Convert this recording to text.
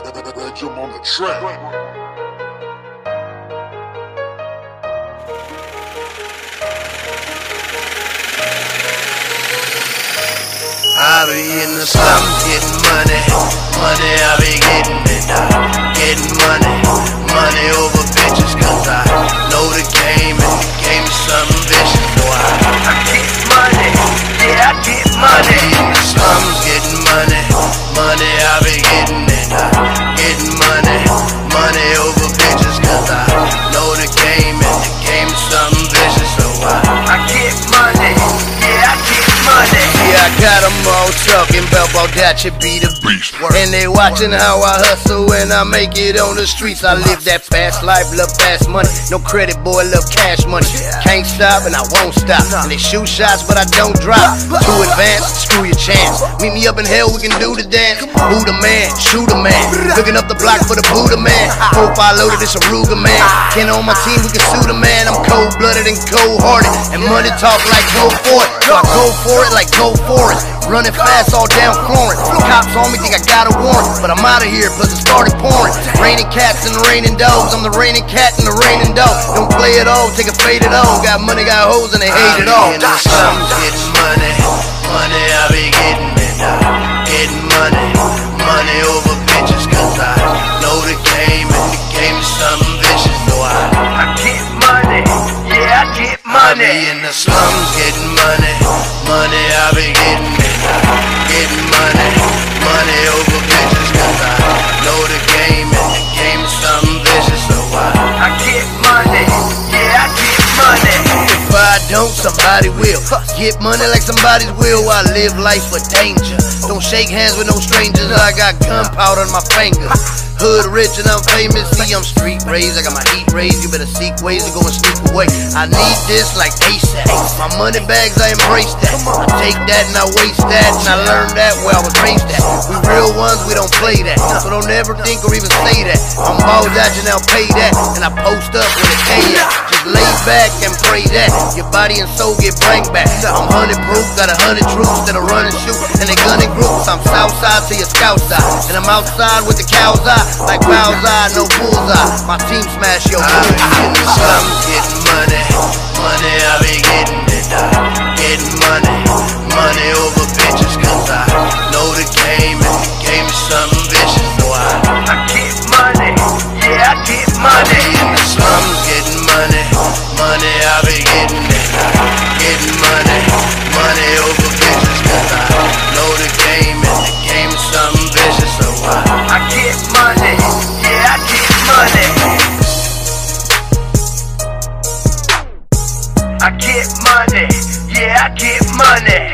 Jump on the track. I be in the slums getting money, money I be getting it, getting money, money over bitches cause I know the game and the game is something vicious. So I, I get money, yeah I get money. I be in the slums getting money, money I talking about that you be the beast. And they watching how I hustle and I make it on the streets. I live that fast life, love fast money. No credit, boy, love cash money. Can't stop and I won't stop. And they shoot shots, but I don't drop. Too advanced, screw your chance. Meet me up in hell, we can do the dance. Who the man? Shoot a man. Looking up the block for the Buddha man. Profile loaded, it's a Ruger man. Ken on my team, we can sue the man. I'm cold blooded and cold hearted. And money talk like go for it. So I go for it like go for it. Running fast all down Florence. Cops on me think I got a warrant, but I'm out of here. Plus it started pouring. Raining cats and the raining dogs. I'm the raining cat and the raining dog. Don't play it all, take a fade it all. Got money, got hoes, and they hate it all. In the slums getting money, money I be getting it. Getting money, money over bitches, cause I know the game and the game is something vicious. So I, I get money, yeah I get money. I be in the slums somebody will. Get money like somebody's will. I live life with danger. Don't shake hands with no strangers. I got gunpowder on my fingers. Hood rich and I'm famous. See, I'm street raised. I got my heat raised. You better seek ways to go and sneak away. I need this like ASAP. My money bags, I embrace that. I take that and I waste that. And I learned that where I was raised at. We real ones, we don't play that. So don't ever think or even say that. I'm balls out, you now pay that. And I post up with a K at. Just lay back and pray that your body and soul get bring back. I'm hundred proof, got a hundred troops that are running shoot and they gunning groups. I'm south side to your scout side, and I'm outside with the cows eye, like Bowser, no bullseye. My team smash your I be getting some, getting money. Money, I be getting it. Getting money. Money over bitches, cause I know the game. And the game is something vicious. So I, I get money. Yeah, I get money. I be in the slums, getting money. Money, I be getting it. Getting I get money, yeah, I get money.